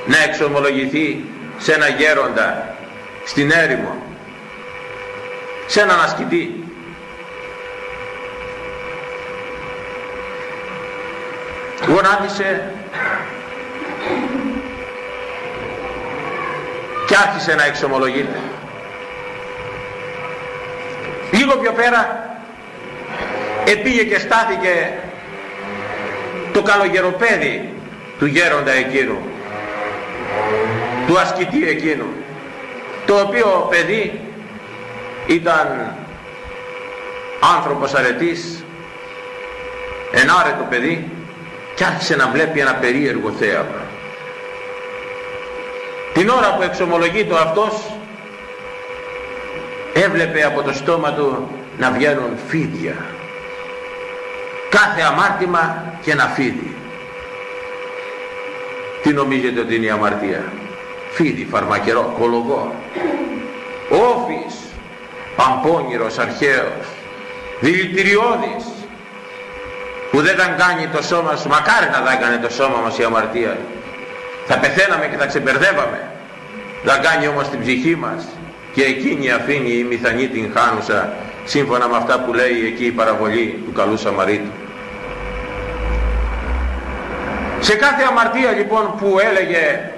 να εξομολογηθεί σε ένα γέροντα στην έρημο σε έναν ασκητή γονάτισε και άρχισε να εξομολογείται. Λίγο πιο πέρα επήγε και στάθηκε το καλογεροπέδι του γέροντα εκείνου του ασκητή εκείνου το οποίο παιδί ήταν άνθρωπος αρετής ενάρετο παιδί και άρχισε να βλέπει ένα περίεργο θέαμα την ώρα που εξομολογεί το αυτός έβλεπε από το στόμα του να βγαίνουν φίδια. Κάθε αμάρτημα και ένα φίδι. Τι νομίζετε ότι είναι η αμαρτία; Φίδι, φαρμακερό, κολογό. Όφης παμπώνυρος, αρχαίος δηλητηριώδης που δεν θα κάνει το σώμα σου. Μακάρι να δεν κάνει το σώμα μας η αμαρτία. Θα πεθαίναμε και θα ξεμπερδεύαμε θα κάνει όμως την ψυχή μας. Και εκείνη αφήνει η μηθανή την χάνουσα σύμφωνα με αυτά που λέει εκεί η παραβολή του καλού Σαμαρίτου. Σε κάθε αμαρτία λοιπόν που έλεγε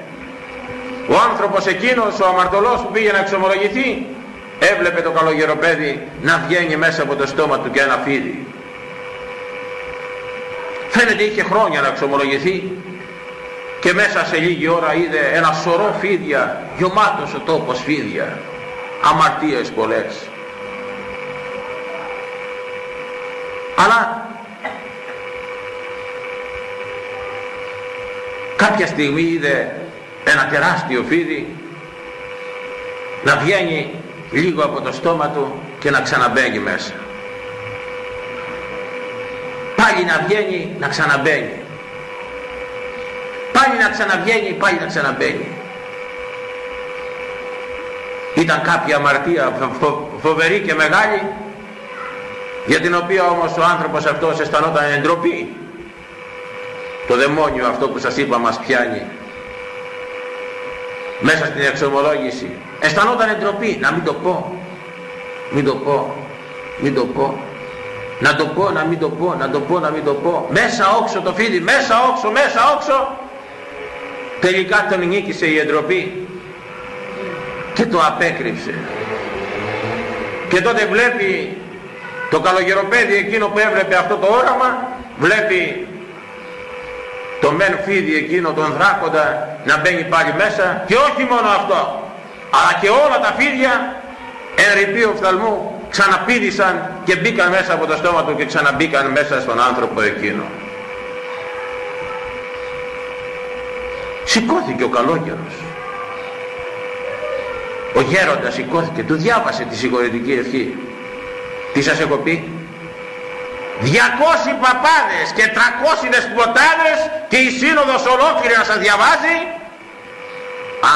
ο άνθρωπος εκείνος, ο αμαρτωλός που πήγε να εξομολογηθεί έβλεπε το καλογεροπέδι να βγαίνει μέσα από το στόμα του και ένα φίδι φαίνεται είχε χρόνια να εξομολογηθεί και μέσα σε λίγη ώρα είδε ένα σωρό φίδια γεμάτος ο τόπος φίδια αμαρτίες πολλές. Αλλά κάποια στιγμή είδε ένα τεράστιο φίδι να βγαίνει λίγο από το στόμα του και να ξαναμπαίνει μέσα. Πάλι να βγαίνει να ξαναμπαίνει πάλι να ξαναβγαίνει πάλι να ξαναμπαίνει. Ήταν κάποια αμαρτία φοβερή και μεγάλη για την οποία όμως ο άνθρωπος αυτός αισθανόταν εντροπή. Το δαιμόνιο αυτό που σας είπα μας πιάνει. Μέσα στην εξομολόγηση. Αισθανόταν εντροπή να μην το πω. Μην το πω. Μην το πω. Να το πω να μην το πω να το πω να μην το πω. Μέσα όξο το φίδι μέσα όξο μέσα όξο τελικά τον νίκησε η εντροπή και το απέκρυψε. Και τότε βλέπει το καλογεροπέδι εκείνο που έβλεπε αυτό το όραμα βλέπει το μεν φίδι εκείνο τον δράκοντα να μπαίνει πάλι μέσα. Και όχι μόνο αυτό αλλά και όλα τα φίδια εν ρηπείο φθαλμού ξαναπήδησαν και μπήκαν μέσα από το στόμα του και ξαναμπήκαν μέσα στον άνθρωπο εκείνο σηκώθηκε ο καλόγερος. Ο γέροντας σηκώθηκε του διάβασε τη συγχωρητική ευχή. Τι σας έχω πει; 200 παπάδες και 300 δεσποτάδες και η σύνοδος ολόκληρη να σας διαβάζει;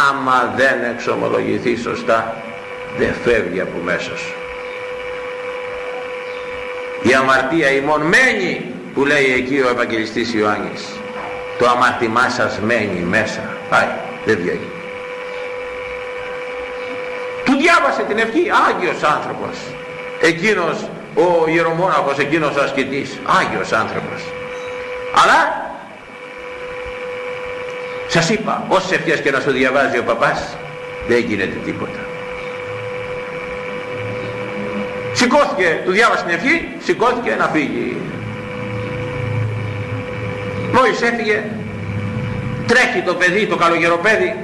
Άμα δεν εξομολογηθεί σωστά δεν φεύγει από μέσα σου. Η αμαρτία ημών μένει που λέει εκεί ο Ευαγγελιστής Ιωάννης το αμαρτημά σας μένει μέσα. Πάει δεν βγαίνει. Του διάβασε την ευχή Άγιος άνθρωπος. Εκείνος ο ιερομόναχος εκείνος ο ασκητής. Άγιος άνθρωπος. Αλλά σας είπα όσες ευχές και να σου διαβάζει ο παπάς δεν γίνεται τίποτα. Σηκώθηκε του διάβασε την ευχή σηκώθηκε να φύγει μόλις έφυγε τρέχει το παιδί το καλογεροπέδι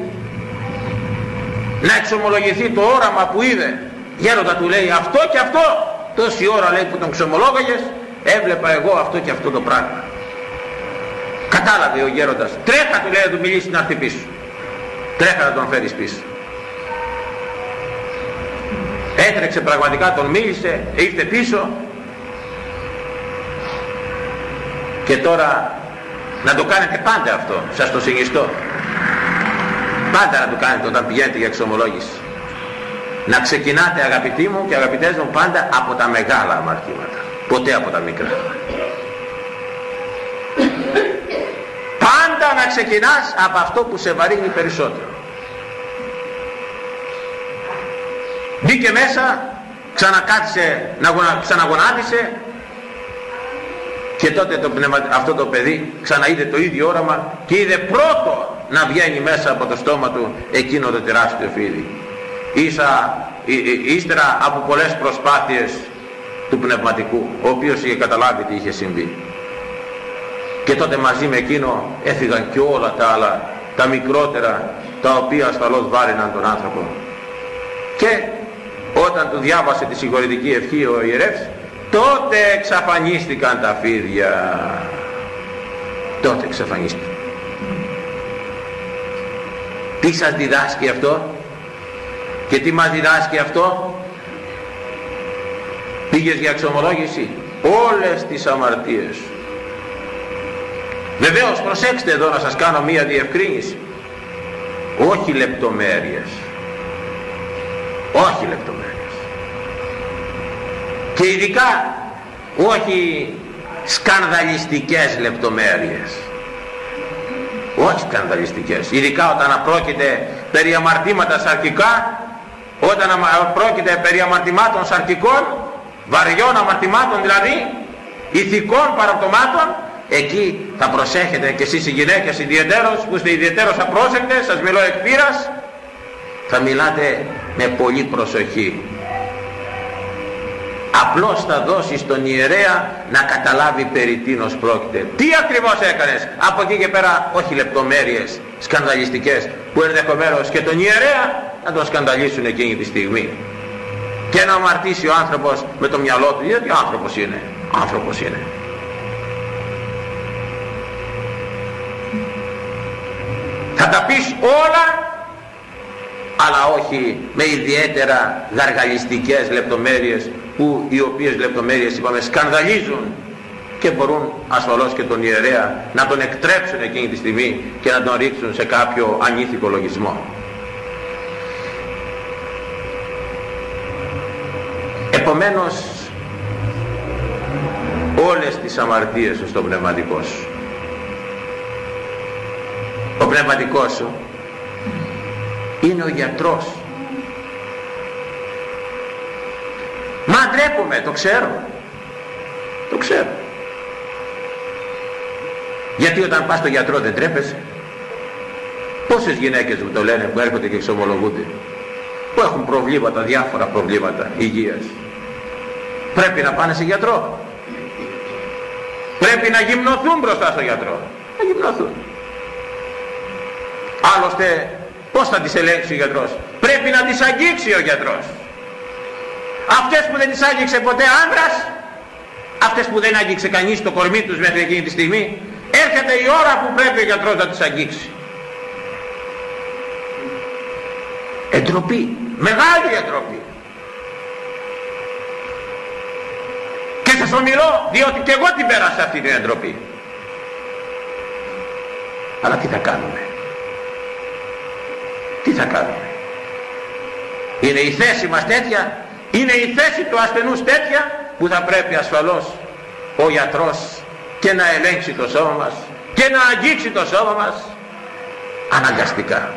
να εξομολογηθεί το όραμα που είδε. Γέροντα του λέει αυτό και αυτό τόση ώρα λέει που τον ξομολόγαγες έβλεπα εγώ αυτό και αυτό το πράγμα. Κατάλαβε ο γέροντας. Τρέχα του λέει να του μιλήσει να έρθει πίσω τρέχα να τον φέρεις πίσω έτρεξε πραγματικά τον μίλησε ήρθε πίσω. Και τώρα να το κάνετε πάντα αυτό. Σας το συνιστώ. Πάντα να το κάνετε όταν πηγαίνετε για εξομολόγηση. Να ξεκινάτε αγαπητοί μου και αγαπητές μου πάντα από τα μεγάλα αμαρτήματα. Ποτέ από τα μικρά. Πάντα να ξεκινάς από αυτό που σε βαρύνει περισσότερο. Μπήκε μέσα ξανακάτσε να ξαναγονάτισε και τότε το αυτό το παιδί ξαναείδε το ίδιο όραμα και είδε πρώτο να βγαίνει μέσα από το στόμα του εκείνο το τεράστιο φίδι. Ίσα, ύστερα από πολλές προσπάθειες του πνευματικού ο οποίος είχε καταλάβει τι είχε συμβεί. Και τότε μαζί με εκείνο έφυγαν και όλα τα άλλα τα μικρότερα τα οποία ασφαλώς βάρυναν τον άνθρωπο. Και όταν του διάβασε τη συγχωρητική ευχή ο ιερεύς τότε εξαφανίστηκαν τα φίδια. Τότε εξαφανίστηκαν. Τι σας διδάσκει αυτό και τι μας διδάσκει αυτό; Πήγες για εξομολόγηση; Όλες τις αμαρτίες. Βεβαίως προσέξτε εδώ να σας κάνω μία διευκρίνηση. Όχι λεπτομέρειες. Όχι λεπτομέρειες και ειδικά όχι σκανδαλιστικές λεπτομέρειες. Όχι σκανδαλιστικές. Ειδικά όταν απρόκειται περί αμαρτήματα σαρκικά όταν πρόκειται περί αμαρτημάτων σαρκικών βαριών αμαρτημάτων δηλαδή ηθικών παραπτωμάτων εκεί θα προσέχετε και εσείς οι γυναίκες ιδιαιτέρως που είστε ιδιαιτέρως απρόσεκτες σας μιλώ εκ πείρας θα μιλάτε με πολύ προσοχή απλώς θα δώσει στον ιερέα να καταλάβει περί τίνος πρόκειται. Τι ακριβώς έκανες; Από εκεί και πέρα όχι λεπτομέρειες σκανδαλιστικές που ενδεχομένως και τον ιερέα να τον σκανδαλίσουν εκείνη τη στιγμή. Και να αμαρτήσει ο άνθρωπος με το μυαλό του. Γιατί άνθρωπος είναι; Άνθρωπος είναι. Θα τα πεις όλα αλλά όχι με ιδιαίτερα γαργαλιστικές λεπτομέρειες που οι οποίες λεπτομέρειες είπαμε σκανδαλίζουν και μπορούν ασφαλώς και τον ιερέα να τον εκτρέψουν εκείνη τη στιγμή και να τον ρίξουν σε κάποιο ανήθικο λογισμό. Επομένως όλες τις αμαρτίες σου στο πνευματικό σου. Ο πνευματικός σου είναι ο γιατρός. Μα ντρέπομαι, το ξέρω. Το ξέρω. Γιατί όταν πας στο γιατρό δεν τρέπεσαι. Πόσες γυναίκες μου το λένε που έρχονται και εξομολογούνται. Που έχουν προβλήματα, διάφορα προβλήματα υγείας. Πρέπει να πάνε σε γιατρό. Πρέπει να γυμνοθούν μπροστά στο γιατρό. Να γυμνοθούν. Άλλωστε πώς θα τις ελέγξει ο γιατρός; Πρέπει να τις αγγίξει ο γιατρός. Αυτές που δεν τις άγγιξε ποτέ άνδρας, αυτές που δεν άγγιξε κανείς το κορμί τους μέχρι εκείνη τη στιγμή, έρχεται η ώρα που πρέπει ο γιατρός να τις αγγίξει. Εντροπή, μεγάλη εντροπή. Και σας ομιλώ διότι και εγώ την πέρασα αυτή την εντροπή. Αλλά τι θα κάνουμε; Τι θα κάνουμε; Είναι η θέση μας τέτοια, είναι η θέση του ασθενούς τέτοια που θα πρέπει ασφαλώς ο γιατρός και να ελέγξει το σώμα μας και να αγγίξει το σώμα μας αναγκαστικά.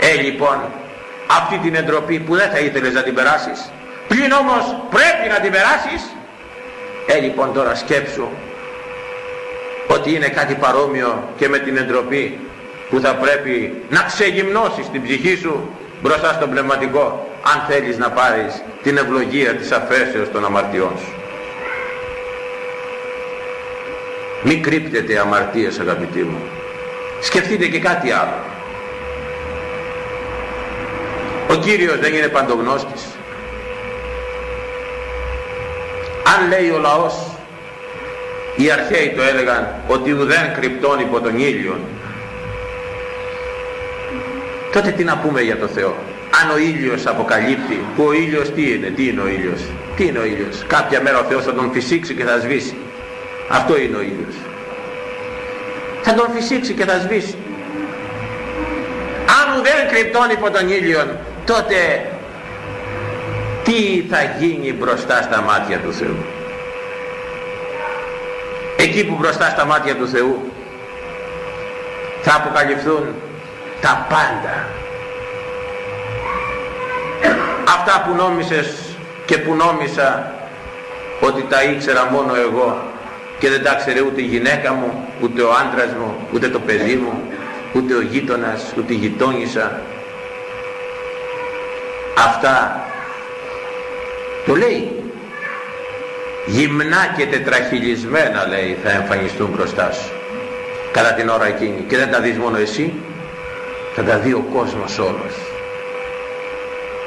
Ε λοιπόν αυτή την εντροπή που δεν θα ήθελες να την περάσεις πλην όμως πρέπει να την περάσεις ε λοιπόν τώρα σκέψου ότι είναι κάτι παρόμοιο και με την εντροπή που θα πρέπει να ξεγυμνώσεις την ψυχή σου μπροστά στον πνευματικό αν θέλεις να πάρεις την ευλογία της αφέσεως των αμαρτιών σου. Μη κρύπτετε αμαρτίες αγαπητοί μου. Σκεφτείτε και κάτι άλλο. Ο Κύριος δεν είναι παντογνώστης. Αν λέει ο λαός, οι αρχαίοι το έλεγαν, ότι ουδέν κρυπτών υπό τον ήλιο, τότε τι να πούμε για το Θεό; Αν ο ήλιος αποκαλύπτει, που ο ήλιος τι είναι, τι είναι ο ήλιος, τι είναι ο ήλιος; Κάποια μέρα ο Θεός θα τον φυσήξει και θα σβήσει. Αυτό είναι ο ήλιος. Θα τον φυσήξει και θα σβήσει. Αν δεν κρυπτώνει υπό τον ήλιο, τότε τι θα γίνει μπροστά στα μάτια του Θεού; Εκεί που μπροστά στα μάτια του Θεού θα αποκαλυφθούν τα πάντα. Αυτά που νόμισες και που νόμισα ότι τα ήξερα μόνο εγώ και δεν τα ξέρε ούτε η γυναίκα μου, ούτε ο άντρας μου, ούτε το παιδί μου, ούτε ο γείτονας, ούτε η γειτόνισσα. Αυτά το λέει. Γυμνά και τετραχυλισμένα λέει θα εμφανιστούν μπροστά σου κατά την ώρα εκείνη και δεν τα δεις μόνο εσύ θα τα δει ο κόσμος όλος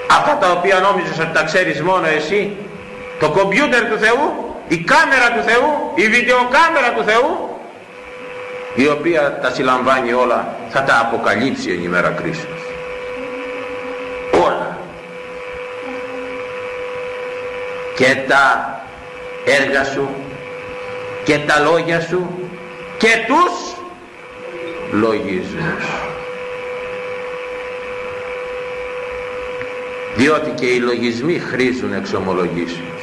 αυτά τα οποία νόμιζες ότι τα ξέρεις μόνο εσύ το κομπιούτερ του Θεού η κάμερα του Θεού η βιντεοκάμερα του Θεού η οποία τα συλλαμβάνει όλα θα τα αποκαλύψει η ημέρα κρίσης όλα. Και τα έργα σου και τα λόγια σου και τους λογισμούς διότι και οι λογισμοί χρήζουν εξομολογήσεως.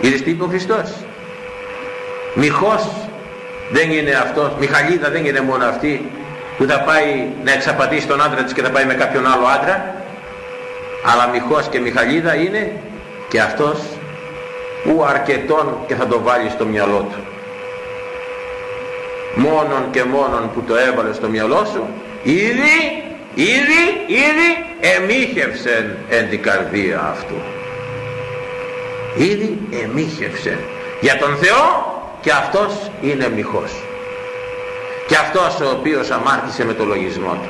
Είδες τι είπε ο Χριστός; Μιχός δεν είναι αυτός Μιχαλίδα δεν είναι μόνο αυτή που θα πάει να εξαπατήσει τον άντρα της και θα πάει με κάποιον άλλο άντρα αλλά Μιχός και Μιχαλίδα είναι και αυτός που αρκετόν και θα το βάλει στο μυαλό του. Μόνον και μόνον που το έβαλε στο μυαλό σου ήδη ήδη ήδη εμίχευσεν εν την καρδία αυτού. Ήδη εμίχευσεν. Για τον Θεό και αυτός είναι μοιχός. Και αυτός ο οποίος αμάρτησε με το λογισμό του.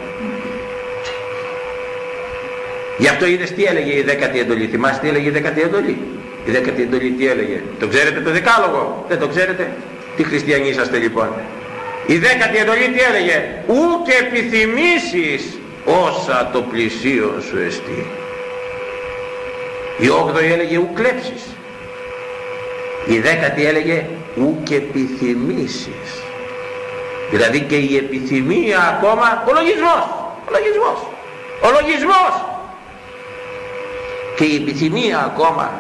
Γι' αυτό είδες τι έλεγε η δέκατη εντολή. Θυμάστε τι έλεγε η δέκατη εντολή; Η δέκατη εντολή τι έλεγε; Το ξέρετε το δεκάλογο; Δεν το ξέρετε; Τι χριστιανοί είσαστε λοιπόν; Η δέκατη εντολή τι έλεγε; Ούτε επιθυμήσεις όσα το πλησίον σου εστί. Η όγδοη έλεγε ου κλέψεις. η δέκατη έλεγε ουκ επιθυμήσεις δηλαδή και η επιθυμία ακόμα ο λογισμός ο λογισμός ο λογισμός και η επιθυμία ακόμα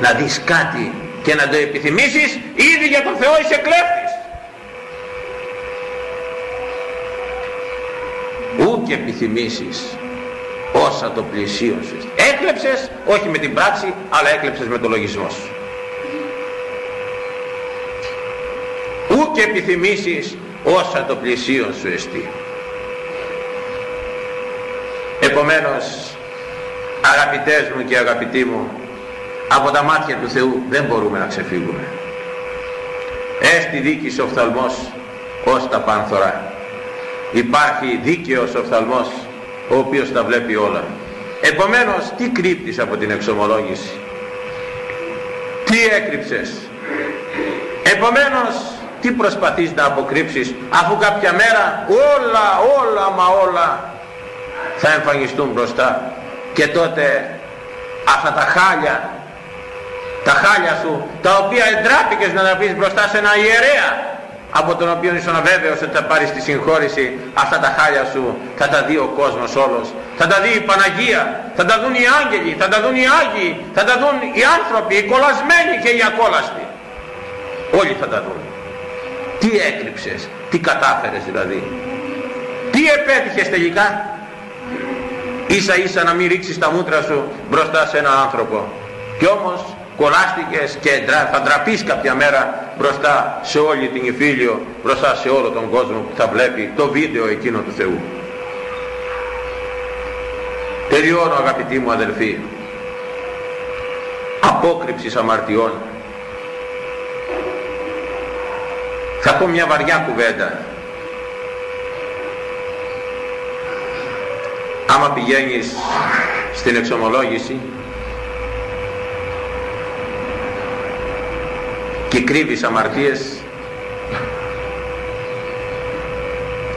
να δεις κάτι και να το επιθυμήσεις ήδη για τον Θεό είσαι κλέφτης ούκ επιθυμήσεις. Όσα το πλησίωσες. Έκλεψες όχι με την πράξη αλλά έκλεψες με το λογισμό σου. Ούκ επιθυμήσεις όσα το πλησίον σου εστί επομένως αγαπητές μου και αγαπητοί μου από τα μάτια του Θεού δεν μπορούμε να ξεφύγουμε. Έστι δίκης οφθαλμός ως τα πάνθωρα υπάρχει δίκαιος οφθαλμός ο οποίος τα βλέπει όλα. Επομένως τι κρύπτεις από την εξομολόγηση; Τι έκρυψες; Επομένως τι προσπαθείς να αποκρύψεις αφού κάποια μέρα όλα όλα μα όλα θα εμφανιστούν μπροστά. Και τότε αυτά τα χάλια τα χάλια σου τα οποία εντράπηκες να τα πεις μπροστά σε ένα ιερέα από τον οποίο ήσουν αβέβαιος ότι θα πάρεις τη συγχώρηση αυτά τα χάλια σου θα τα δει ο κόσμος όλος. Θα τα δει η Παναγία θα τα δουν οι άγγελοι θα τα δουν οι Άγιοι θα τα δουν οι άνθρωποι οι κολλασμένοι και οι ακόλαστοι. Όλοι θα τα δουν. Τι έκρυψες τι κατάφερες δηλαδή. Τι επέτυχες τελικά. Ίσα ίσα να μην ρίξεις τα μούτρα σου μπροστά σε έναν άνθρωπο. Και όμως κολλάστηκες και θα ντραπείς κάποια μέρα μπροστά σε όλη την Ιφίλιο, μπροστά σε όλο τον κόσμο που θα βλέπει το βίντεο εκείνο του Θεού. Τελειώνω αγαπητοί μου αδελφοί. Απόκρυψης αμαρτιών. Θα πω μια βαριά κουβέντα. Άμα πηγαίνεις στην εξομολόγηση και κρύβεις αμαρτίες.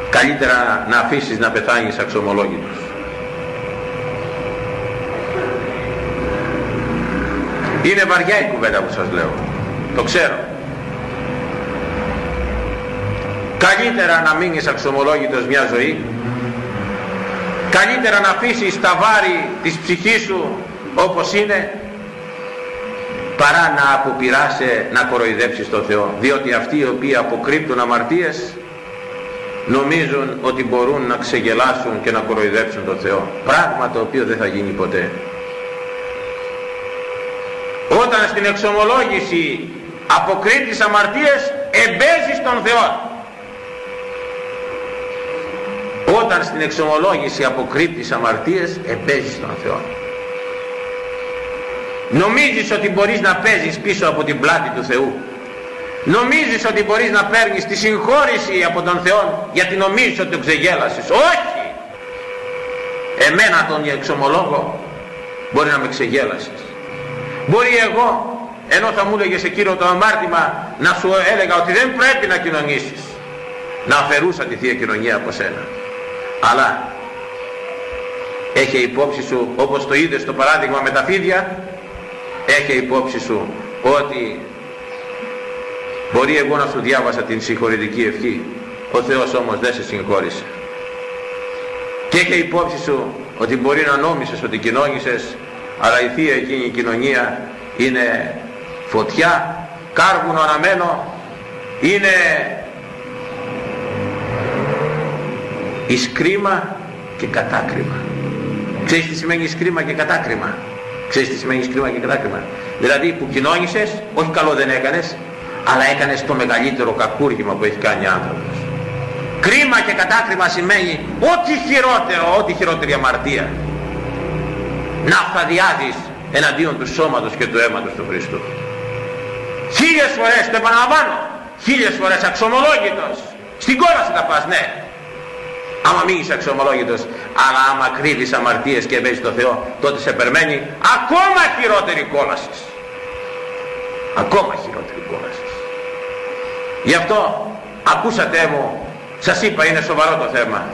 Καλύτερα να αφήσεις να πεθάνεις αξιομολόγητος. Είναι βαριά η κουβέντα που σας λέω. Το ξέρω. Καλύτερα να μείνεις αξιομολόγητος μια ζωή. Καλύτερα να αφήσεις τα βάρη της ψυχής σου όπως είναι παρά να αποπειράσαι να κοροϊδέψεις τον Θεό. Διότι αυτοί οι οποίοι αποκρύπτουν αμαρτίες νομίζουν ότι μπορούν να ξεγελάσουν και να κοροϊδέψουν τον Θεό. Πράγμα το οποίο δεν θα γίνει ποτέ. Όταν στην εξομολόγηση αποκρύπτεις αμαρτίες εμπέζεις τον Θεό. Όταν στην εξομολόγηση αποκρύπτεις αμαρτίες εμπέζεις τον Θεό νομίζεις ότι μπορείς να παίζεις πίσω από την πλάτη του Θεού. Νομίζεις ότι μπορείς να παίρνεις τη συγχώρηση από τον Θεό γιατί νομίζεις ότι τον ξεγέλασες. Όχι! Εμένα τον εξομολόγο μπορεί να με ξεγέλασες. Μπορεί εγώ ενώ θα μου έλεγες εκείνο το αμάρτημα να σου έλεγα ότι δεν πρέπει να κοινωνήσεις. Να αφαιρούσα τη Θεία Κοινωνία από σένα. Αλλά έχει υπόψη σου όπως το είδες στο παράδειγμα με τα φίδια έχει υπόψη σου ότι μπορεί εγώ να σου διάβασα την συγχωρητική ευχή. Ο Θεός όμως δεν σε συγχώρησε. Και έχει υπόψη σου ότι μπορεί να νόμισες ότι κοινώνησες αλλά η Θεία εκείνη η κοινωνία είναι φωτιά κάρβουνο αναμένο είναι ισκρίμα και κατάκριμα. Ξέρεις τι σημαίνει ισκρίμα και κατάκριμα; Ξέρεις τι σημαίνει σκρίμα και κατάκριμα. Δηλαδή που κοινώνησες, όχι καλό δεν έκανες, αλλά έκανες το μεγαλύτερο κακούργημα που έχει κάνει άνθρωπος. Κρίμα και κατάκριμα σημαίνει ό,τι χειρότερο, ό,τι χειρότερη αμαρτία. Να αυθαδιάζεις εναντίον του σώματος και του αίματος του Χριστού. Χίλιες φορές, το επαναλαμβάνω, χίλιες φορές αξιομολόγητος. Στην κόλαση θα πας, ναι άμα μην είσαι αξιωμολόγητος αλλά άμα κρύβεις αμαρτίες και εμπέζεις το Θεό τότε σε περμένει ακόμα χειρότερη κόλαση. Ακόμα χειρότερη κόλαση. Γι' αυτό ακούσατε μου σας είπα είναι σοβαρό το θέμα.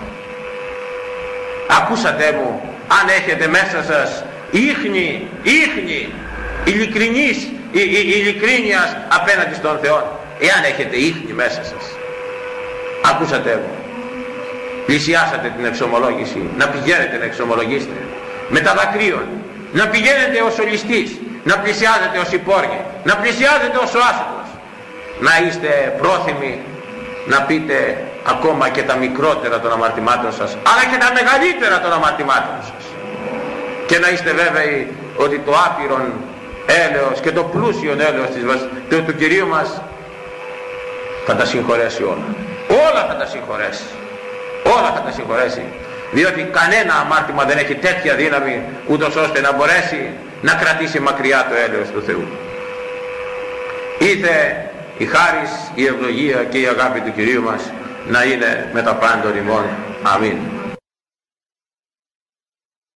Ακούσατε μου αν έχετε μέσα σας ίχνη, ίχνη ειλικρινής, η, η, ειλικρίνειας απέναντι στον Θεό εάν έχετε ίχνη μέσα σας. Ακούσατε εγώ πλησιάσατε την εξομολόγηση να πηγαίνετε να εξομολογήσετε. Με τα δακρύων να πηγαίνετε ως ολιστής να πλησιάζετε ως υπόργη να πλησιάζετε ως ο άσχος να είστε πρόθυμοι να πείτε ακόμα και τα μικρότερα των αμαρτημάτων σας αλλά και τα μεγαλύτερα των αμαρτημάτων σας. Και να είστε βέβαιοι ότι το άπειρον έλεος και το πλούσιο έλεος της, του, του Κυρίου μας θα τα συγχωρέσει όλα. Όλα θα τα συγχωρέσει όλα θα τα συγχωρέσει διότι κανένα αμάρτημα δεν έχει τέτοια δύναμη ούτως ώστε να μπορέσει να κρατήσει μακριά το έλεος του Θεού ήρθε η χάρις, η ευλογία και η αγάπη του Κυρίου μας να είναι με τα πάντων ημών. Αμήν.